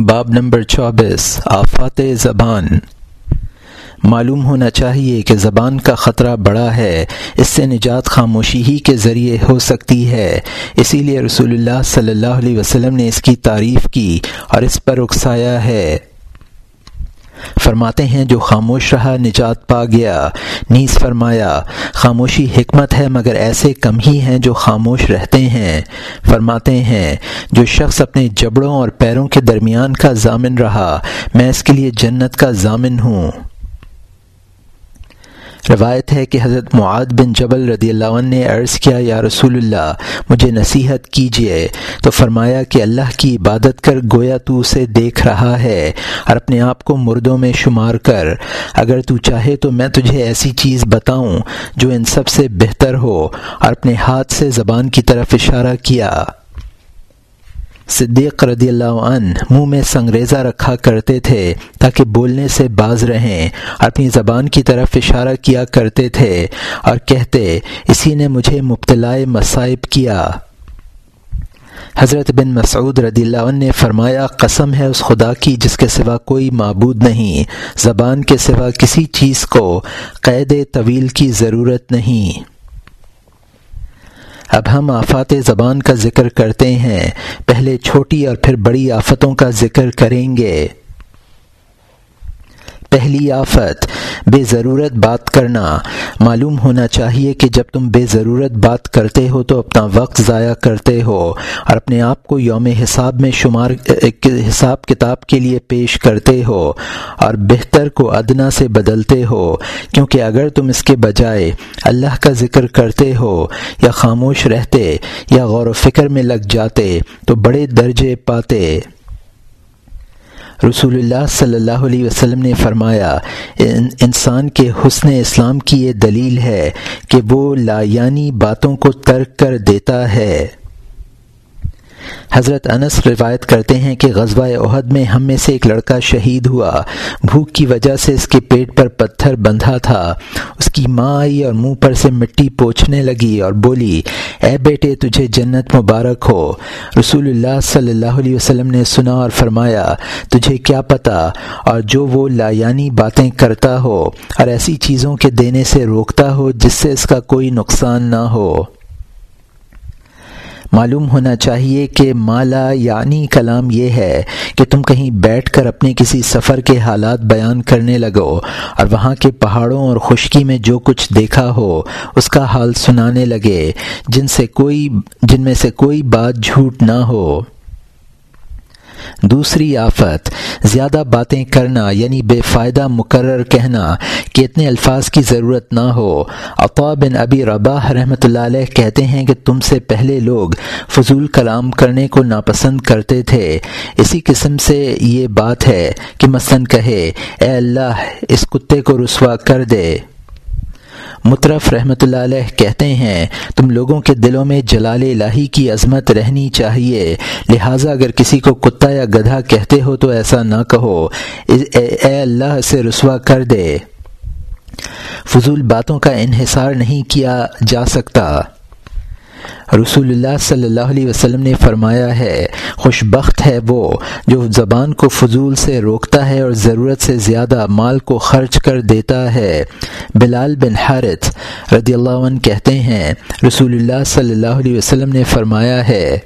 باب نمبر چوبیس، آفات زبان۔ معلوم ہونا چاہیے کہ زبان کا خطرہ بڑا ہے، اس سے نجات خاموشی ہی کے ذریعے ہو سکتی ہے۔ اسی لیے رسول اللہ صلی اللہ علیہ وسلم نے اس کی تعریف کی اور اس پر اکسایا ہے۔ فرماتے ہیں جو خاموش رہا نجات پا گیا۔ نیز فرمایا، خاموشی حکمت ہے مگر ایسے کم ہی ہیں جو خاموش رہتے ہیں۔ فرماتے ہیں، جو شخص اپنے جبڑوں اور پیروں کے درمیان کا ضامن رہا، میں اس کے لیے جنت کا ضامن ہوں۔ روایت ہے کہ حضرت معاد بن جبل رضی اللہ عنہ نے عرض کیا، یا رسول اللہ، مجھے نصیحت کیجیے تو فرمایا کہ اللہ کی عبادت کر، گویا تو اسے دیکھ رہا ہے اور اپنے آپ کو مردوں میں شمار کر۔ اگر تو چاہے تو میں تجھے ایسی چیز بتاؤں جو ان سب سے بہتر ہو۔ اور اپنے ہاتھ سے زبان کی طرف اشارہ کیا۔ صدیق رضی اللہ عنہ منہ میں سنگریزہ رکھا کرتے تھے تاکہ بولنے سے باز رہیں، اپنی زبان کی طرف اشارہ کیا کرتے تھے اور کہتے، اسی نے مجھے مبتلا مصائب کیا. حضرت بن مسعود رضی اللہ عنہ نے فرمایا، قسم ہے اس خدا کی جس کے سوا کوئی معبود نہیں، زبان کے سوا کسی چیز کو قید طویل کی ضرورت نہیں۔ اب ہم آفات زبان کا ذکر کرتے ہیں۔ پہلے چھوٹی اور پھر بڑی آفتوں کا ذکر کریں گے۔ پہلی آفت، بے ضرورت بات کرنا۔ معلوم ہونا چاہیے کہ جب تم بے ضرورت بات کرتے ہو تو اپنا وقت ضائع کرتے ہو اور اپنے آپ کو یوم حساب میں شمار حساب کتاب کے لیے پیش کرتے ہو اور بہتر کو ادنا سے بدلتے ہو۔ کیونکہ اگر تم اس کے بجائے اللہ کا ذکر کرتے ہو یا خاموش رہتے یا غور و فکر میں لگ جاتے تو بڑے درجے پاتے۔ رسول اللہ صلی اللہ علیہ وسلم نے فرمایا انسان کے حسن اسلام کی یہ دلیل ہے کہ وہ لا یعنی باتوں کو ترک کر دیتا ہے۔ حضرت انس روایت کرتے ہیں کہ غزوہ عہد میں ہم میں سے ایک لڑکا شہید ہوا۔ بھوک کی وجہ سے اس کے پیٹ پر پتھر بندھا تھا۔ اس کی ماں آئی اور منہ پر سے مٹی پوچھنے لگی اور بولی، اے بیٹے، تجھے جنت مبارک ہو۔ رسول اللہ صلی اللہ علیہ وسلم نے سنا اور فرمایا، تجھے کیا پتا اور جو وہ لایانی باتیں کرتا ہو اور ایسی چیزوں کے دینے سے روکتا ہو جس سے اس کا کوئی نقصان نہ ہو۔ معلوم ہونا چاہیے کہ مالا یعنی کلام یہ ہے کہ تم کہیں بیٹھ کر اپنے کسی سفر کے حالات بیان کرنے لگو اور وہاں کے پہاڑوں اور خشکی میں جو کچھ دیکھا ہو، اس کا حال سنانے لگے، جن سے کوئی جن میں سے کوئی بات جھوٹ نہ ہو۔ دوسری آفت، زیادہ باتیں کرنا یعنی بے فائدہ مقرر کہنا کہ اتنے الفاظ کی ضرورت نہ ہو۔ عطا بن ابی رباح رحمۃ اللہ علیہ کہتے ہیں کہ تم سے پہلے لوگ فضول کلام کرنے کو ناپسند کرتے تھے۔ اسی قسم سے یہ بات ہے کہ مثلاً کہے، اے اللہ، اس کتے کو رسوا کر دے۔ مطرف رحمۃ اللہ علیہ کہتے ہیں، تم لوگوں کے دلوں میں جلال الہی کی عظمت رہنی چاہیے، لہٰذا اگر کسی کو کتا یا گدھا کہتے ہو تو ایسا نہ کہو۔ اے اللہ سے رسوا کر دے۔ فضول باتوں کا انحصار نہیں کیا جا سکتا۔ رسول اللہ صلی اللہ علیہ وسلم نے فرمایا ہے خوش بخت ہے وہ جو زبان کو فضول سے روکتا ہے اور ضرورت سے زیادہ مال کو خرچ کر دیتا ہے۔ بلال بن حارث رضی اللہ عنہ کہتے ہیں رسول اللہ صلی اللہ علیہ وسلم نے فرمایا ہے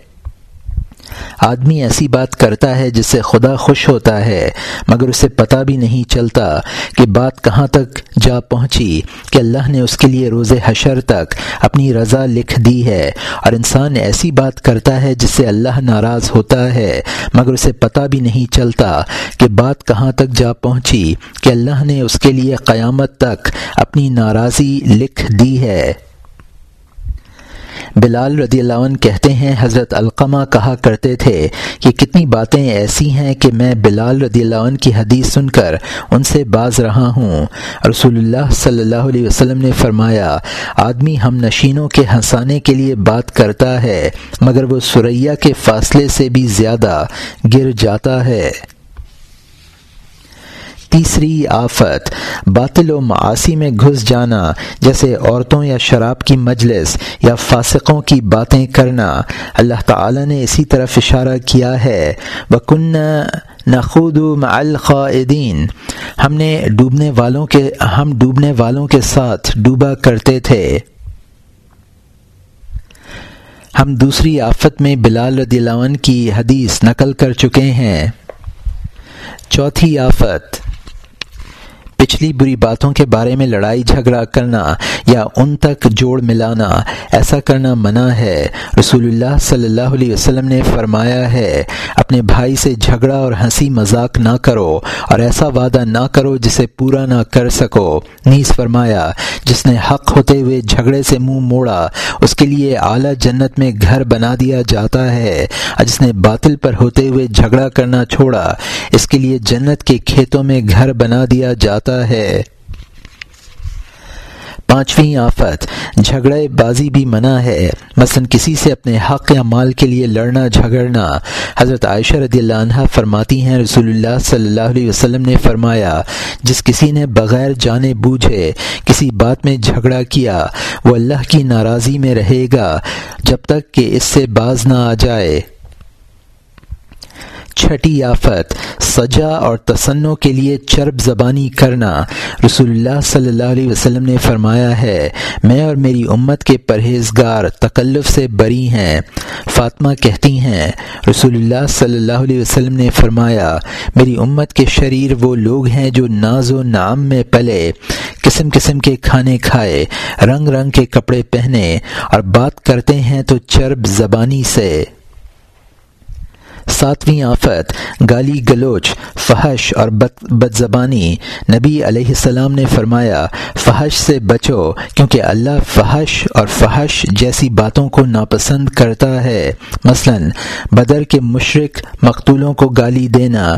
آدمی ایسی بات کرتا ہے جس سے خدا خوش ہوتا ہے، مگر اسے پتہ بھی نہیں چلتا کہ بات کہاں تک جا پہنچی، کہ اللہ نے اس کے لیے روز حشر تک اپنی رضا لکھ دی ہے۔ اور انسان ایسی بات کرتا ہے جس سے اللہ ناراض ہوتا ہے، مگر اسے پتہ بھی نہیں چلتا کہ بات کہاں تک جا پہنچی، کہ اللہ نے اس کے لیے قیامت تک اپنی ناراضی لکھ دی ہے۔ بلال رضی اللہ عنہ کہتے ہیں، حضرت القمہ کہا کرتے تھے کہ کتنی باتیں ایسی ہیں کہ میں بلال رضی اللہ عنہ کی حدیث سن کر ان سے باز رہا ہوں۔ رسول اللہ صلی اللہ علیہ وسلم نے فرمایا، آدمی ہم نشینوں کے ہنسانے کے لیے بات کرتا ہے، مگر وہ سریا کے فاصلے سے بھی زیادہ گر جاتا ہے۔ تیسری آفت، باطل و معاشی میں گھس جانا، جیسے عورتوں یا شراب کی مجلس یا فاسقوں کی باتیں کرنا۔ اللہ تعالی نے اسی طرف اشارہ کیا ہے۔ بکن نخود مع الخائدین ہم نے ڈوبنے والوں کے، ہم ڈوبنے والوں کے ساتھ ڈوبا کرتے تھے۔ ہم دوسری آفت میں بلال رضی اللہ عنہ کی حدیث نقل کر چکے ہیں۔ چوتھی آفت پچھلی بری باتوں کے بارے میں لڑائی جھگڑا کرنا یا ان تک جوڑ ملانا، ایسا کرنا منع ہے۔ رسول اللہ صلی اللہ علیہ وسلم نے فرمایا ہے، اپنے بھائی سے جھگڑا اور ہنسی مذاق نہ کرو اور ایسا وعدہ نہ کرو جسے پورا نہ کر سکو۔ نیز فرمایا، جس نے حق ہوتے ہوئے جھگڑے سے منہ موڑا، اس کے لیے اعلیٰ جنت میں گھر بنا دیا جاتا ہے۔ اور جس نے باطل پر ہوتے ہوئے جھگڑا کرنا چھوڑا، اس کے لیے جنت کے کھیتوں میں گھر بنا دیا جاتا ہے۔ پانچویں آفت، جھگڑے بازی بھی منع ہے۔ مثلا کسی سے اپنے حق یا مال کے لیے لڑنا، جھگڑنا۔ حضرت عائشہ رضی اللہ عنہ فرماتی ہیں، رسول اللہ صلی اللہ علیہ وسلم نے فرمایا، جس کسی نے بغیر جانے بوجھے کسی بات میں جھگڑا کیا، وہ اللہ کی ناراضی میں رہے گا جب تک کہ اس سے باز نہ آ جائے۔ چھٹی آفت، سجا اور تسنوں کے لیے چرب زبانی کرنا۔ رسول اللہ صلی اللہ علیہ وسلم نے فرمایا ہے، میں اور میری امت کے پرہیزگار تکلف سے بری ہیں۔ فاطمہ کہتی ہیں، رسول اللہ صلی اللہ علیہ وسلم نے فرمایا، میری امت کے شریر وہ لوگ ہیں جو ناز و نام میں پلے، قسم قسم کے کھانے کھائے، رنگ رنگ کے کپڑے پہنے اور بات کرتے ہیں تو چرب زبانی سے۔ ساتویں آفت، گالی گلوچ، فحش اور بد زبانی نبی علیہ السلام نے فرمایا، فحش سے بچو، کیونکہ اللہ فحش اور فحش جیسی باتوں کو ناپسند کرتا ہے۔ مثلا، بدر کے مشرق مقتولوں کو گالی دینا۔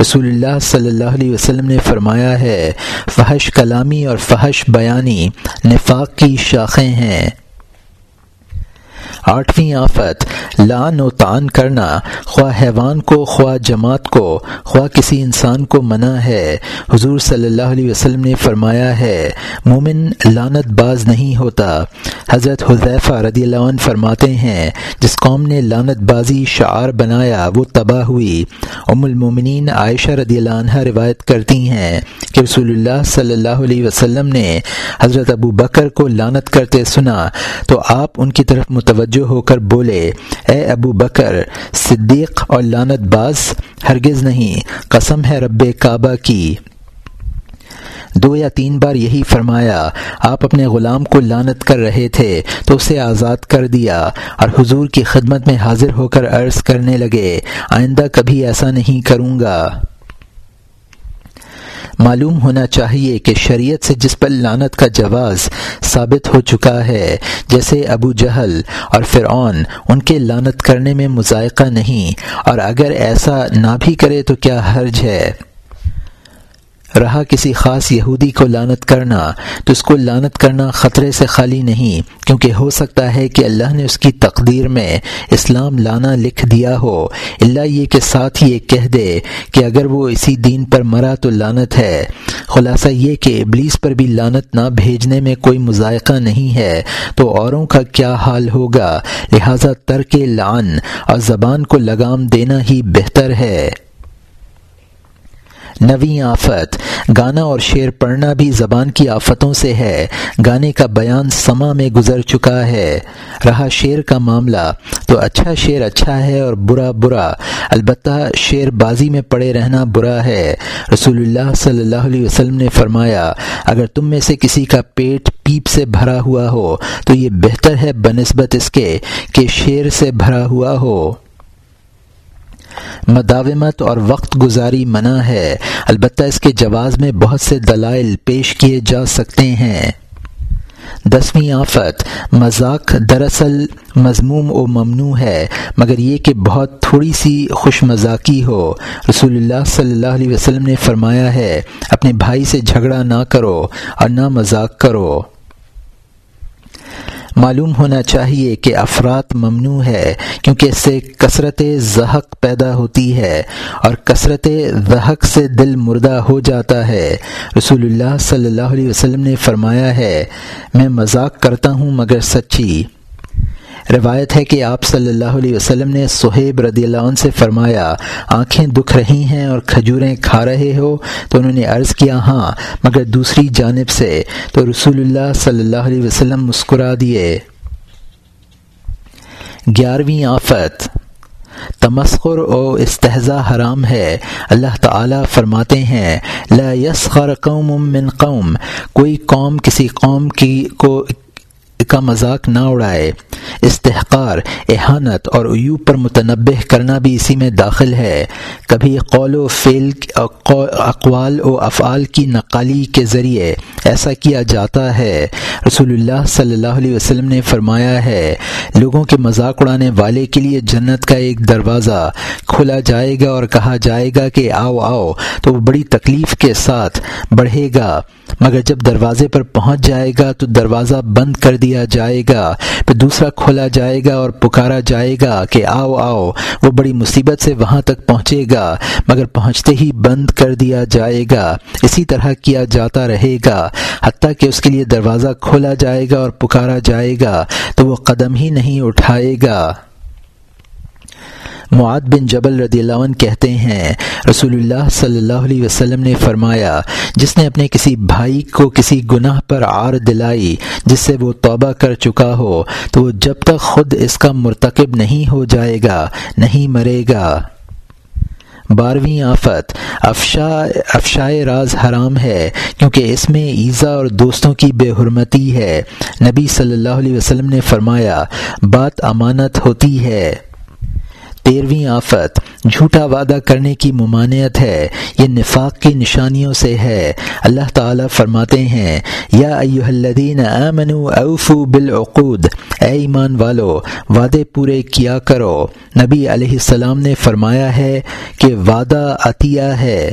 رسول اللہ صلی اللہ علیہ وسلم نے فرمایا ہے، فحش کلامی اور فحش بیانی، نفاق کی شاخیں ہیں۔ آٹھویں آفت لان و تان کرنا، خواہ حیوان کو، خواہ جماعت کو، خواہ کسی انسان کو منع ہے۔ حضور صلی اللہ علیہ وسلم نے فرمایا ہے، مومن لانت باز نہیں ہوتا۔ حضرت حضیفہ رضی اللہ عنہ فرماتے ہیں، جس قوم نے لانت بازی شعار بنایا، وہ تباہ ہوئی۔ ام المومنین عائشہ رضی اللہ عنہ روایت کرتی ہیں کہ رسول اللہ صلی اللہ علیہ وسلم نے حضرت ابو بکر کو لانت کرتے سنا، تو آپ ان کی طرف متوجہ متوجہ ہو کر بولے، اے ابو بکر، صدیق اور لانت باز، ہرگز نہیں، قسم ہے رب کعبہ کی۔ دو یا تین بار یہی فرمایا، آپ اپنے غلام کو لانت کر رہے تھے، تو اسے آزاد کر دیا۔ اور حضور کی خدمت میں حاضر ہو کر عرض کرنے لگے، آئندہ کبھی ایسا نہیں کروں گا۔ معلوم ہونا چاہیے کہ شریعت سے جس پر لانت کا جواز ثابت ہو چکا ہے، جیسے ابو جہل اور فرعون، ان کے لانت کرنے میں مذائقہ نہیں، اور اگر ایسا نہ بھی کرے تو کیا حرج ہے؟ رہا کسی خاص یہودی کو لانت کرنا، تو اس کو لانت کرنا خطرے سے خالی نہیں، کیونکہ ہو سکتا ہے کہ اللہ نے اس کی تقدیر میں اسلام لانا لکھ دیا ہو۔ اللہ یہ کہ ساتھ یہ کہہ دے کہ اگر وہ اسی دین پر مرا تو لانت ہے۔ خلاصہ یہ کہ ابلیس پر بھی لانت نہ بھیجنے میں کوئی مذائقہ نہیں ہے، تو اوروں کا کیا حال ہوگا؟ لہذا ترک لان اور زبان کو لگام دینا ہی بہتر ہے۔ نویں آفت۔ گانا اور شعر پڑھنا بھی زبان کی آفتوں سے ہے۔ گانے کا بیان سما میں گزر چکا ہے۔ رہا شعر کا معاملہ۔ تو اچھا شعر اچھا ہے اور برا برا۔ البتہ شعر بازی میں پڑے رہنا برا ہے۔ رسول اللہ صلی اللہ علیہ وسلم نے فرمایا، اگر تم میں سے کسی کا پیٹ پیپ سے بھرا ہوا ہو، تو یہ بہتر ہے بنسبت اس کے کہ شعر سے بھرا ہوا ہو۔ مداومت اور وقت گزاری منع ہے۔ البتہ اس کے جواز میں بہت سے دلائل پیش کیے جا سکتے ہیں۔ دسویں آفت، مذاق دراصل مضموم و ممنوع ہے، مگر یہ کہ بہت تھوڑی سی خوش مذاقی ہو۔ رسول اللہ صلی اللہ علیہ وسلم نے فرمایا ہے، اپنے بھائی سے جھگڑا نہ کرو اور نہ مذاق کرو۔ معلوم ہونا چاہیے کہ افراد ممنوع ہے، کیونکہ اس سے کثرت زحق پیدا ہوتی ہے اور کثرت زحق سے دل مردہ ہو جاتا ہے۔ رسول اللہ صلی اللہ علیہ وسلم نے فرمایا ہے، میں مذاق کرتا ہوں مگر سچی۔ روایت ہے کہ آپ صلی اللہ علیہ وسلم نے صہیب رضی اللہ عنہ سے فرمایا، آنکھیں دکھ رہی ہیں اور کھجوریں کھا رہے ہو؟ تو انہوں نے عرض کیا ہاں مگر دوسری جانب سے تو رسول اللہ صلی اللہ علیہ وسلم مسکرا دیے۔ گیارہویں آفت، تمسخر و استحضا حرام ہے۔ اللہ تعالی فرماتے ہیں، لا یسخر قوم من قوم، کوئی قوم کسی قوم کی کو کا مذاق نہ اڑائے۔ استحقار، احانت اور ایوب پر متنبع کرنا بھی اسی میں داخل ہے۔ کبھی قول و فعل اقوال و افعال کی نقالی کے ذریعے ایسا کیا جاتا ہے۔ رسول اللہ صلی اللہ علیہ وسلم نے فرمایا ہے، لوگوں کے مذاق اڑانے والے کے لیے جنت کا ایک دروازہ کھلا جائے گا اور کہا جائے گا کہ آؤ آؤ، تو وہ بڑی تکلیف کے ساتھ بڑھے گا۔ مگر جب دروازے پر پہنچ جائے گا تو دروازہ بند کر دیا جائے گا، پھر دوسرا کھولا جائے گا اور پکارا جائے گا کہ آؤ آؤ، وہ بڑی مصیبت سے وہاں تک پہنچے گا، مگر پہنچتے ہی بند کر دیا جائے گا، اسی طرح کیا جاتا رہے گا۔ حتیٰ کہ اس کے لیے دروازہ کھولا جائے گا اور پکارا جائے گا، تو وہ قدم ہی نہیں اٹھائے گا۔ معاد بن جبل رضی اللہ عنہ کہتے ہیں، رسول اللہ صلی اللہ علیہ وسلم نے فرمایا، جس نے اپنے کسی بھائی کو کسی گناہ پر آر دلائی، جس سے وہ توبہ کر چکا ہو، تو وہ جب تک خود اس کا مرتکب نہیں ہو جائے گا، نہیں مرے گا۔ بارہویں آفت، افشا، افشائے راز حرام ہے، کیونکہ اس میں ایزا اور دوستوں کی بے حرمتی ہے۔ نبی صلی اللہ علیہ وسلم نے فرمایا، بات امانت ہوتی ہے۔ تیرہویں آفت، جھوٹا وعدہ کرنے کی ممانعت ہے، یہ نفاق کی نشانیوں سے ہے۔ اللہ تعالیٰ فرماتے ہیں، یا ایوہ الذین آمنوا اوفو بالعقود۔ اے ایمان والو، وعدے پورے کیا کرو۔ نبی علیہ السلام نے فرمایا ہے کہ وعدہ عطیہ ہے۔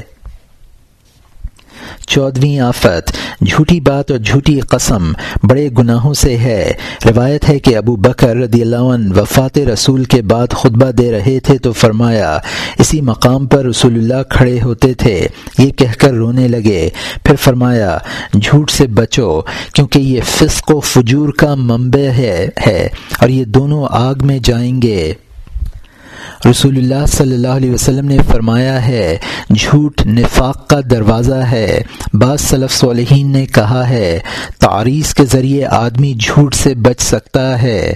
چودھویں آفت، جھوٹی بات اور جھوٹی قسم بڑے گناہوں سے ہے۔ روایت ہے کہ ابو بکر رضی اللہ عنہ وفات رسول کے بعد خطبہ دے رہے تھے تو فرمایا، اسی مقام پر رسول اللہ کھڑے ہوتے تھے۔ یہ کہہ کر رونے لگے۔ پھر فرمایا، جھوٹ سے بچو، کیونکہ یہ فسق و فجور کا منبع ہے اور یہ دونوں آگ میں جائیں گے۔ رسول اللہ صلی اللہ علیہ وسلم نے فرمایا ہے، جھوٹ نفاق کا دروازہ ہے۔ بعض صلف صالحین نے کہا ہے، تعریض کے ذریعے آدمی جھوٹ سے بچ سکتا ہے۔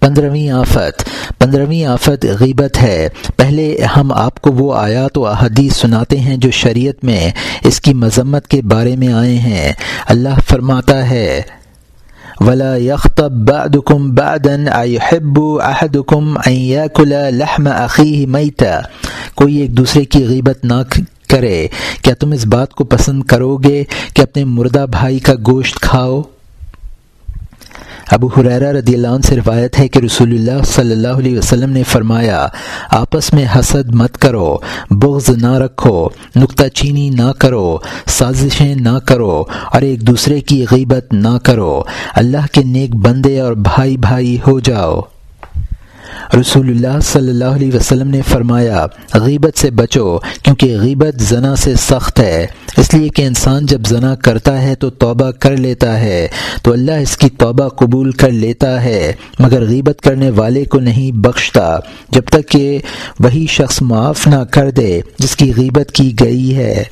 پندرہویں آفت۔ پندرہویں آفت غیبت ہے۔ پہلے ہم آپ کو وہ آیات و احادیث سناتے ہیں جو شریعت میں اس کی مذمت کے بارے میں آئے ہیں۔ اللہ فرماتا ہے ولا يخطب بعدكم بعدا ايحب احدكم ان ياكل لحم اخيه ميتا۔ کوئی ایک دوسرے کی غیبت نہ کرے۔ کیا تم اس بات کو پسند کرو گے کہ اپنے مردہ بھائی کا گوشت کھاؤ؟ ابو حریرہ رضی اللہ عنہ سے روایت ہے کہ رسول اللہ صلی اللہ علیہ وسلم نے فرمایا، آپس میں حسد مت کرو، بغض نہ رکھو نکتہ چینی نہ کرو، سازشیں نہ کرو اور ایک دوسرے کی غیبت نہ کرو۔ اللہ کے نیک بندے اور بھائی بھائی ہو جاؤ۔ رسول اللہ صلی اللہ علیہ وسلم نے فرمایا، غیبت سے بچو، کیونکہ غیبت زنا سے سخت ہے۔ اس لیے کہ انسان جب زنا کرتا ہے تو توبہ کر لیتا ہے، تو اللہ اس کی توبہ قبول کر لیتا ہے۔ مگر غیبت کرنے والے کو نہیں بخشتا، جب تک کہ وہی شخص معاف نہ کر دے، جس کی غیبت کی گئی ہے۔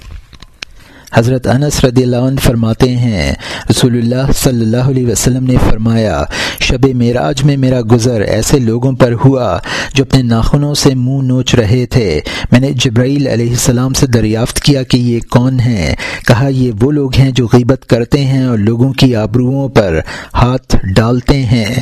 حضرت انس رضی اللہ عنہ فرماتے ہیں، رسول اللہ صلی اللہ علیہ وسلم نے فرمایا، شب معراج میں میرا گزر ایسے لوگوں پر ہوا جو اپنے ناخنوں سے منہ نوچ رہے تھے۔ میں نے جبرائیل علیہ السلام سے دریافت کیا کہ یہ کون ہیں؟ کہا، یہ وہ لوگ ہیں جو غیبت کرتے ہیں اور لوگوں کی آبروؤں پر ہاتھ ڈالتے ہیں۔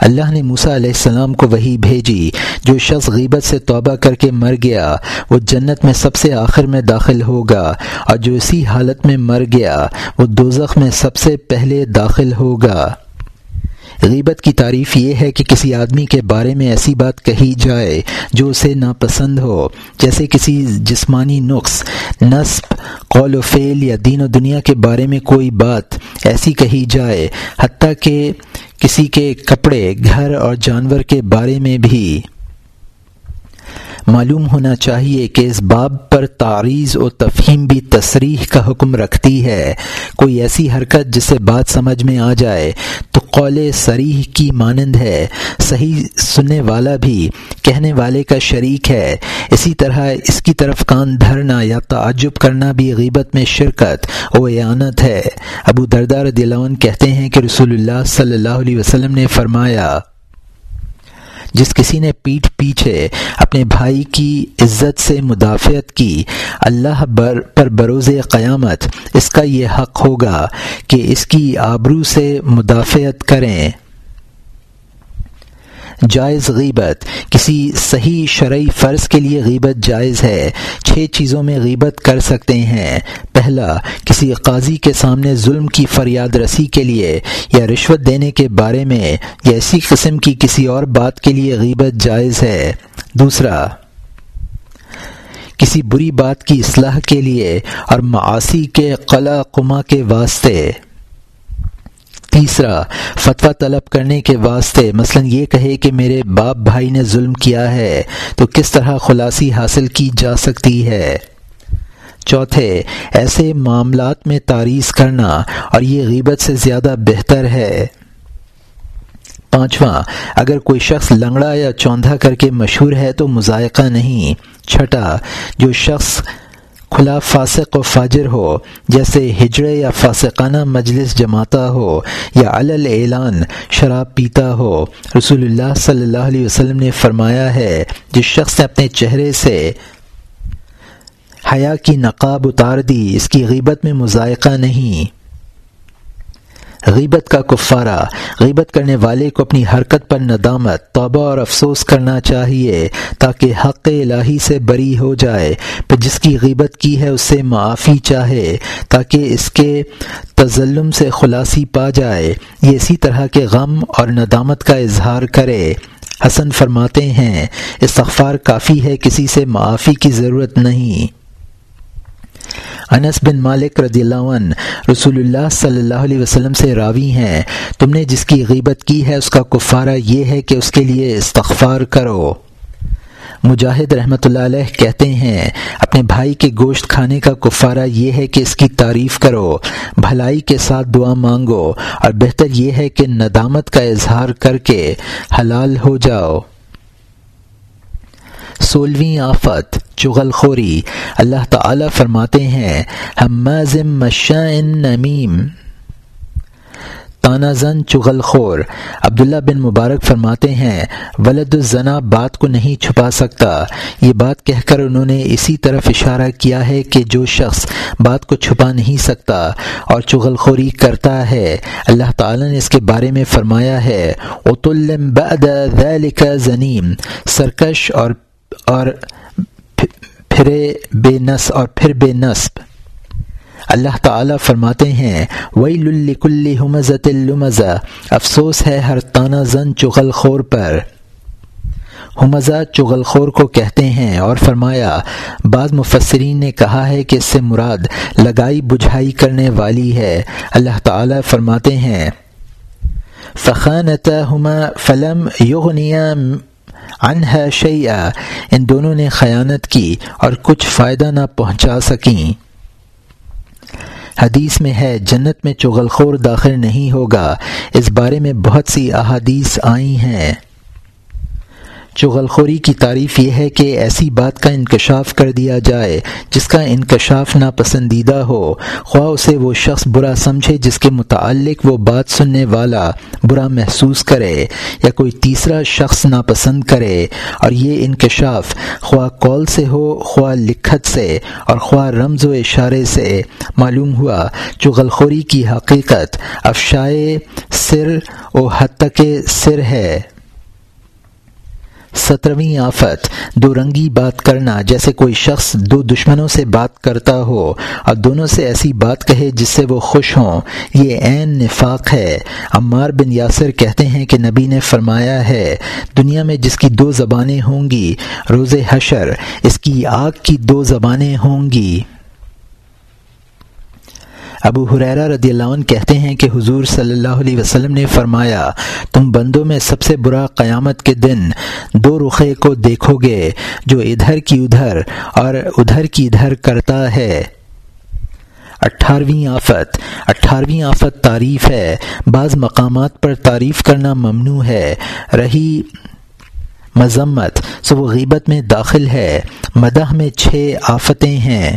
اللہ نے موسا علیہ السلام کو وہی بھیجی جو شخص غیبت سے توبہ کر کے مر گیا، وہ جنت میں سب سے آخر میں داخل ہوگا اور جو اسی حالت میں مر گیا، وہ دوزخ میں سب سے پہلے داخل ہوگا۔ غیبت کی تعریف یہ ہے کہ کسی آدمی کے بارے میں ایسی بات کہی جائے جو اسے ناپسند ہو، جیسے کسی جسمانی نقص، نصب، قول و فعل یا دین و دنیا کے بارے میں کوئی بات ایسی کہی جائے، حتیٰ کہ کسی کے کپڑے، گھر اور جانور کے بارے میں بھی معلوم ہونا چاہیے کہ اس باب پر تعریض و تفہیم بھی تصریح کا حکم رکھتی ہے۔ کوئی ایسی حرکت جسے بات سمجھ میں آ جائے قول سریح کی مانند ہے۔ صحیح سننے والا بھی کہنے والے کا شریک ہے۔ اسی طرح اس کی طرف کان دھرنا یا تعجب کرنا بھی غیبت میں شرکت و اعانت ہے۔ ابو دردار دلون کہتے ہیں کہ رسول اللہ صلی اللہ علیہ وسلم نے فرمایا جس کسی نے پیٹھ پیچھے اپنے بھائی کی عزت سے مدافعت کی، اللہ بر پر بروز قیامت اس کا یہ حق ہوگا کہ اس کی آبرو سے مدافعت کریں۔ جائز غیبت، کسی صحیح شرعی فرض کے لیے غیبت جائز ہے، چھ چیزوں میں غیبت کر سکتے ہیں۔ پہلا، کسی قاضی کے سامنے ظلم کی فریاد رسی کے لیے یا رشوت دینے کے بارے میں یا اسی قسم کی کسی اور بات کے لیے غیبت جائز ہے۔ دوسرا، کسی بری بات کی اصلاح کے لیے اور معاشی کے قلع قما کے واسطے۔ تیسرا، فتویٰ طلب کرنے کے واسطے مثلا یہ کہے کہ میرے باپ بھائی نے ظلم کیا ہے، تو کس طرح خلاصی حاصل کی جا سکتی ہے؟ چوتھے، ایسے معاملات میں تعریض کرنا اور یہ غیبت سے زیادہ بہتر ہے۔ پانچواں، اگر کوئی شخص لنگڑا یا چوندھا کر کے مشہور ہے تو مذائقہ نہیں۔ چھٹا، جو شخص کھلا فاسق و فاجر ہو، جیسے ہجڑے یا فاسقانہ مجلس جماتا ہو، یا علل اعلان شراب پیتا ہو۔ رسول اللہ صلی اللہ علیہ وسلم نے فرمایا ہے، جس شخص نے اپنے چہرے سے حیا کی نقاب اتار دی، اس کی غیبت میں مذائقہ نہیں۔ غیبت کا کفارہ، غیبت کرنے والے کو اپنی حرکت پر ندامت، توبہ اور افسوس کرنا چاہیے تاکہ حق الہی سے بری ہو جائے۔ پھر جس کی غیبت کی ہے اس سے معافی چاہے تاکہ اس کے تظلم سے خلاصی پا جائے۔ یہ اسی طرح کے غم اور ندامت کا اظہار کرے۔ حسن فرماتے ہیں، استغفار کافی ہے، کسی سے معافی کی ضرورت نہیں۔ انس بن مالک رضی اللہ عنہ رسول اللہ صلی اللہ علیہ وسلم سے راوی ہیں۔ تم نے جس کی غیبت کی ہے، اس کا کفارہ یہ ہے کہ اس کے لیے استغفار کرو۔ مجاہد رحمۃ اللہ علیہ کہتے ہیں، اپنے بھائی کے گوشت کھانے کا کفارہ یہ ہے کہ اس کی تعریف کرو، بھلائی کے ساتھ دعا مانگو، اور بہتر یہ ہے کہ ندامت کا اظہار کر کے حلال ہو جاؤ۔ سولہویں آفت، چغل خوری۔ اللہ تعالی فرماتے ہیں ہم نمیم۔ تانا زن چغل خور۔ عبداللہ بن مبارک فرماتے ہیں، ولد الزنا بات کو نہیں چھپا سکتا۔ یہ بات کہہ کر انہوں نے اسی طرف اشارہ کیا ہے کہ جو شخص بات کو چھپا نہیں سکتا اور چغل خوری کرتا ہے، اللہ تعالی نے اس کے بارے میں فرمایا ہے اتلم بعد ذلك زنیم۔ سرکش اور اور پھرے بے نس اور پھر بے نصب۔ اللہ تعالیٰ فرماتے ہیں وئی لکل حمزت المزہ افسوس ہے ہر تانہ زن چغل خور پر۔ حمزہ چغل خور کو کہتے ہیں اور فرمایا، بعض مفسرین نے کہا ہے کہ اس سے مراد لگائی بجھائی کرنے والی ہے۔ اللہ تعالیٰ فرماتے ہیں فخانت ہما فلم یغنیا انہ شیا ان دونوں نے خیانت کی اور کچھ فائدہ نہ پہنچا سکیں۔ حدیث میں ہے، جنت میں چغل خور داخل نہیں ہوگا۔ اس بارے میں بہت سی احادیث آئی ہیں۔ چغل خوری کی تعریف یہ ہے کہ ایسی بات کا انکشاف کر دیا جائے جس کا انکشاف ناپسندیدہ ہو۔ خواہ اسے وہ شخص برا سمجھے جس کے متعلق وہ بات سننے والا برا محسوس کرے یا کوئی تیسرا شخص ناپسند کرے اور یہ انکشاف خواہ کال سے ہو، خواہ لکھت سے اور خواہ رمز و اشارے سے معلوم ہوا چغل خوری کی حقیقت افشائے سر و حد تک سر ہے۔ سترویں آفت، دو رنگی بات کرنا، جیسے کوئی شخص دو دشمنوں سے بات کرتا ہو اور دونوں سے ایسی بات کہے جس سے وہ خوش ہوں، یہ عین نفاق ہے۔ عمار بن یاسر کہتے ہیں کہ نبی نے فرمایا ہے، دنیا میں جس کی دو زبانیں ہوں گی روز حشر، اس کی آگ کی دو زبانیں ہوں گی۔ ابو حریرہ رضی اللہ عنہ کہتے ہیں کہ حضور صلی اللہ علیہ وسلم نے فرمایا، تم بندوں میں سب سے برا قیامت کے دن دو رخے کو دیکھو گے جو ادھر کی ادھر اور ادھر کی ادھر کرتا ہے۔ اٹھارہویں آفت۔ اٹھارہویں آفت تعریف ہے۔ بعض مقامات پر تعریف کرنا ممنوع ہے۔ رہی مذمت۔ سو وہ غیبت میں داخل ہے۔ مدح میں چھ آفتیں ہیں۔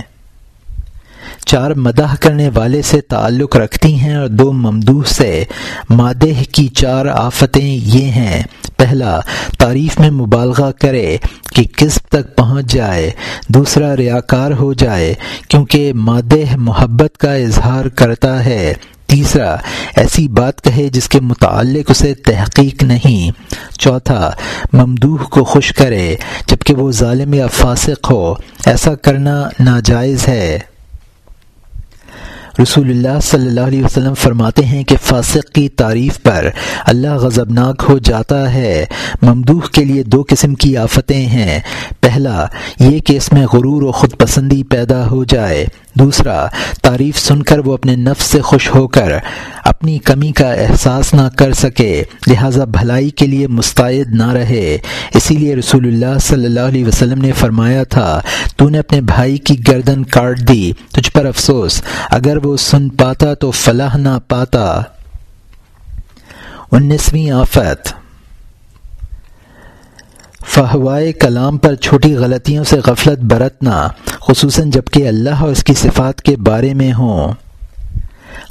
چار مدح کرنے والے سے تعلق رکھتی ہیں اور دو ممدوح سے۔ مادہ کی چار آفتیں یہ ہیں۔ پہلا، تعریف میں مبالغہ کرے کہ قسم تک پہنچ جائے۔ دوسرا، ریاکار ہو جائے کیونکہ مادہ محبت کا اظہار کرتا ہے۔ تیسرا، ایسی بات کہے جس کے متعلق اسے تحقیق نہیں۔ چوتھا، ممدوح کو خوش کرے جبکہ وہ ظالم یا فاسق ہو۔ ایسا کرنا ناجائز ہے۔ رسول اللہ صلی اللہ علیہ وسلم فرماتے ہیں کہ فاسق کی تعریف پر اللہ غضبناک ہو جاتا ہے۔ ممدوح کے لیے دو قسم کی آفتیں ہیں۔ پہلا، یہ کہ اس میں غرور و خود پسندی پیدا ہو جائے۔ دوسرا، تعریف سن کر وہ اپنے نفس سے خوش ہو کر اپنی کمی کا احساس نہ کر سکے، لہذا بھلائی کے لیے مستعد نہ رہے۔ اسی لیے رسول اللہ صلی اللہ علیہ وسلم نے فرمایا تھا، تو نے اپنے بھائی کی گردن کاٹ دی، تجھ پر افسوس، اگر وہ سن پاتا تو فلاح نہ پاتا۔ انیسویں آفت فہوائے کلام پر چھوٹی غلطیوں سے غفلت برتنا، خصوصاً جبکہ اللہ اور اس کی صفات کے بارے میں ہوں۔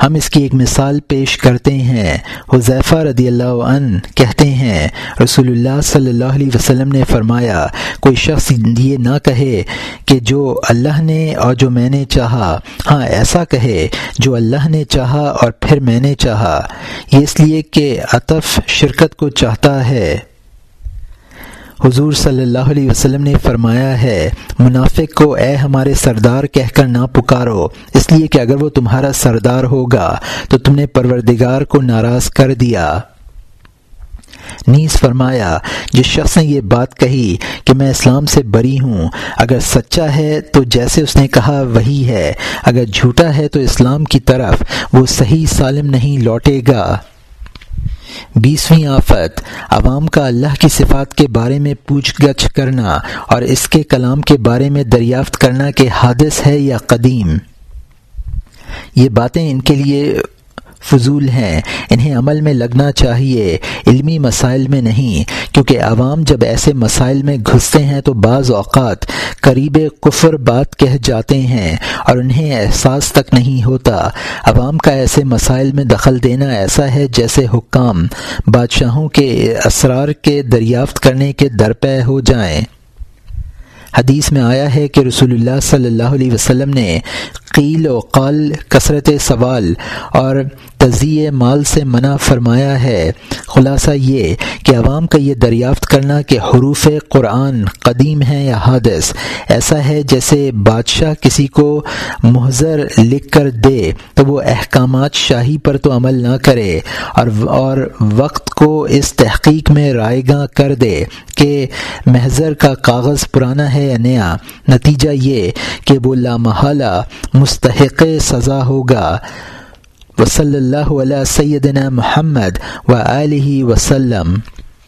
ہم اس کی ایک مثال پیش کرتے ہیں۔ حذیفہ رضی اللہ عنہ کہتے ہیں، رسول اللہ صلی اللہ علیہ وسلم نے فرمایا، کوئی شخص یہ نہ کہے کہ جو اللہ نے اور جو میں نے چاہا۔ ہاں ایسا کہے، جو اللہ نے چاہا اور پھر میں نے چاہا۔ یہ اس لیے کہ عطف شرکت کو چاہتا ہے۔ حضور صلی اللہ علیہ وسلم نے فرمایا ہے، منافق کو اے ہمارے سردار کہہ کر نہ پکارو، اس لیے کہ اگر وہ تمہارا سردار ہوگا تو تم نے پروردگار کو ناراض کر دیا۔ نیز فرمایا، جس شخص نے یہ بات کہی کہ میں اسلام سے بری ہوں، اگر سچا ہے تو جیسے اس نے کہا وہی ہے، اگر جھوٹا ہے تو اسلام کی طرف وہ صحیح سالم نہیں لوٹے گا۔ بیسویں آفت، عوام کا اللہ کی صفات کے بارے میں پوچھ گچھ کرنا اور اس کے کلام کے بارے میں دریافت کرنا کہ حادث ہے یا قدیم۔ یہ باتیں ان کے لیے فضول ہیں، انہیں عمل میں لگنا چاہیے، علمی مسائل میں نہیں، کیونکہ عوام جب ایسے مسائل میں گھستے ہیں تو بعض اوقات قریب کفر بات کہہ جاتے ہیں اور انہیں احساس تک نہیں ہوتا۔ عوام کا ایسے مسائل میں دخل دینا ایسا ہے جیسے حکام، بادشاہوں کے اسرار کے دریافت کرنے کے درپے ہو جائیں۔ حدیث میں آیا ہے کہ رسول اللہ صلی اللہ علیہ وسلم نے قیل و قال، کثرت سوال اور تزیے مال سے منع فرمایا ہے۔ خلاصہ یہ کہ عوام کا یہ دریافت کرنا کہ حروف قرآن قدیم ہیں یا حادث، ایسا ہے جیسے بادشاہ کسی کو محضر لکھ کر دے تو وہ احکامات شاہی پر تو عمل نہ کرے اور اور وقت کو اس تحقیق میں رائے گاں کر دے کہ محضر کا کاغذ پرانا ہے یا نیا۔ نتیجہ یہ کہ وہ لامحالہ مستحق سزا ہوگا۔ وصلی اللہ علیہ سیدنا محمد و علیہ وسلم۔